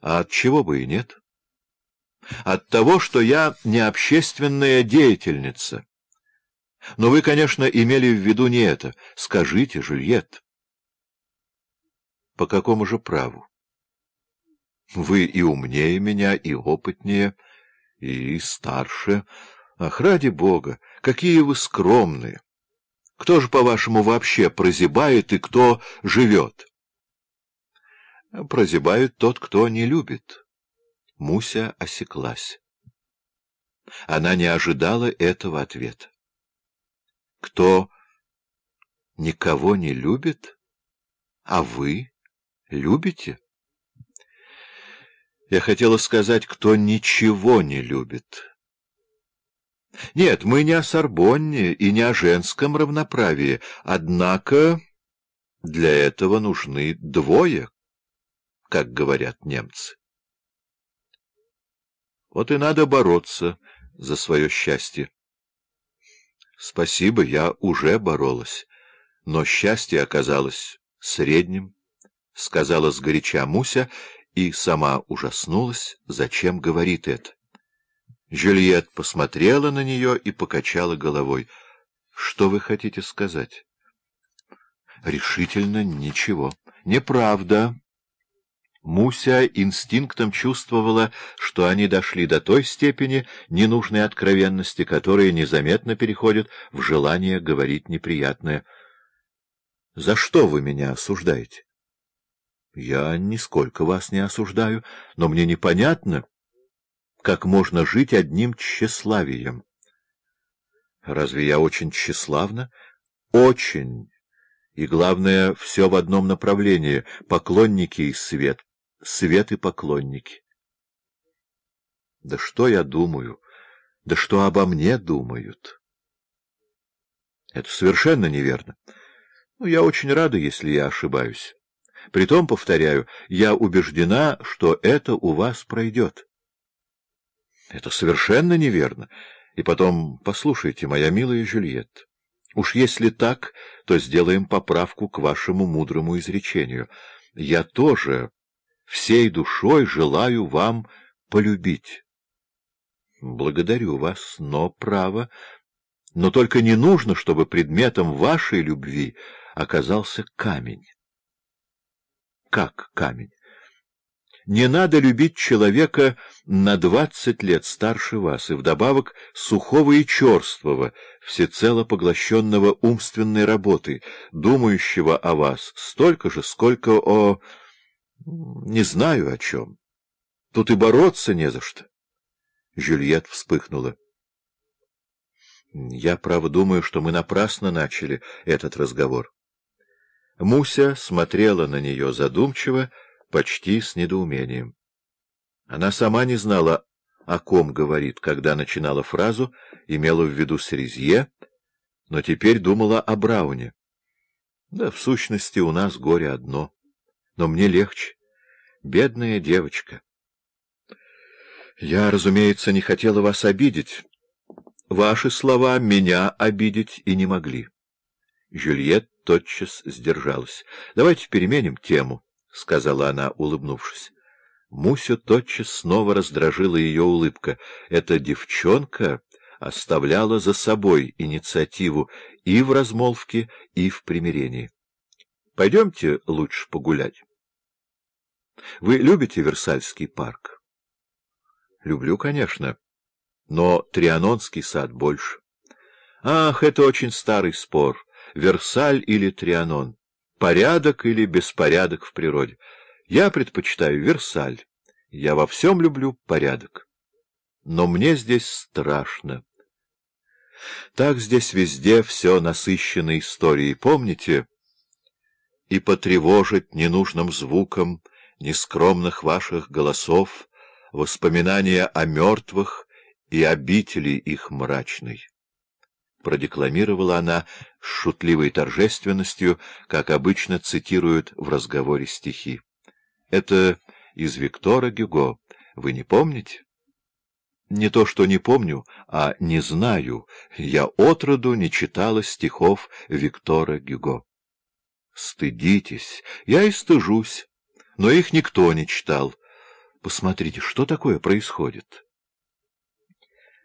А от чего бы и нет? От того, что я не общественная деятельница. Но вы, конечно, имели в виду не это. Скажите, Жюльет. По какому же праву? Вы и умнее меня, и опытнее, и старше. Ах, ради бога, какие вы скромные! Кто же, по-вашему, вообще прозябает и кто живет? Прозябает тот, кто не любит. Муся осеклась. Она не ожидала этого ответа. Кто никого не любит? А вы любите? Я хотела сказать, кто ничего не любит. Нет, мы не о Сорбонне и не о женском равноправии, однако для этого нужны двое, как говорят немцы. Вот и надо бороться за свое счастье. Спасибо, я уже боролась, но счастье оказалось средним, — сказала сгоряча Муся, и сама ужаснулась, зачем говорит это. Жюльет посмотрела на нее и покачала головой. — Что вы хотите сказать? — Решительно ничего. — Неправда. Муся инстинктом чувствовала, что они дошли до той степени ненужной откровенности, которая незаметно переходит в желание говорить неприятное. — За что вы меня осуждаете? — Я нисколько вас не осуждаю, но мне непонятно как можно жить одним тщеславием. Разве я очень тщеславна? Очень. И главное, все в одном направлении — поклонники и свет, свет и поклонники. Да что я думаю? Да что обо мне думают? Это совершенно неверно. Ну, я очень рада, если я ошибаюсь. Притом, повторяю, я убеждена, что это у вас пройдет. Это совершенно неверно. И потом, послушайте, моя милая Жюльет, уж если так, то сделаем поправку к вашему мудрому изречению. Я тоже всей душой желаю вам полюбить. Благодарю вас, но право... Но только не нужно, чтобы предметом вашей любви оказался камень. Как камень? Не надо любить человека на двадцать лет старше вас, и вдобавок сухого и черствого, всецело поглощенного умственной работой, думающего о вас столько же, сколько о... не знаю о чем. Тут и бороться не за что. Жюльет вспыхнула. Я, право, думаю, что мы напрасно начали этот разговор. Муся смотрела на нее задумчиво, почти с недоумением. Она сама не знала, о ком говорит, когда начинала фразу, имела в виду Срезье, но теперь думала о Брауне. Да, в сущности, у нас горе одно, но мне легче. Бедная девочка. Я, разумеется, не хотела вас обидеть. Ваши слова меня обидеть и не могли. Жюльет тотчас сдержалась. Давайте переменим тему. — сказала она, улыбнувшись. Мусю тотчас снова раздражила ее улыбка. Эта девчонка оставляла за собой инициативу и в размолвке, и в примирении. — Пойдемте лучше погулять. — Вы любите Версальский парк? — Люблю, конечно, но Трианонский сад больше. — Ах, это очень старый спор. Версаль или Трианон? порядок или беспорядок в природе. Я предпочитаю Версаль. Я во всем люблю порядок. Но мне здесь страшно. Так здесь везде все насыщено историей, помните? И потревожить ненужным звуком нескромных ваших голосов воспоминания о мертвых и обители их мрачной продекламировала она с шутливой торжественностью, как обычно цитируют в разговоре стихи. Это из Виктора Гюго. Вы не помните? Не то, что не помню, а не знаю. Я отроду не читала стихов Виктора Гюго. Стыдитесь. Я и стыжусь. Но их никто не читал. Посмотрите, что такое происходит?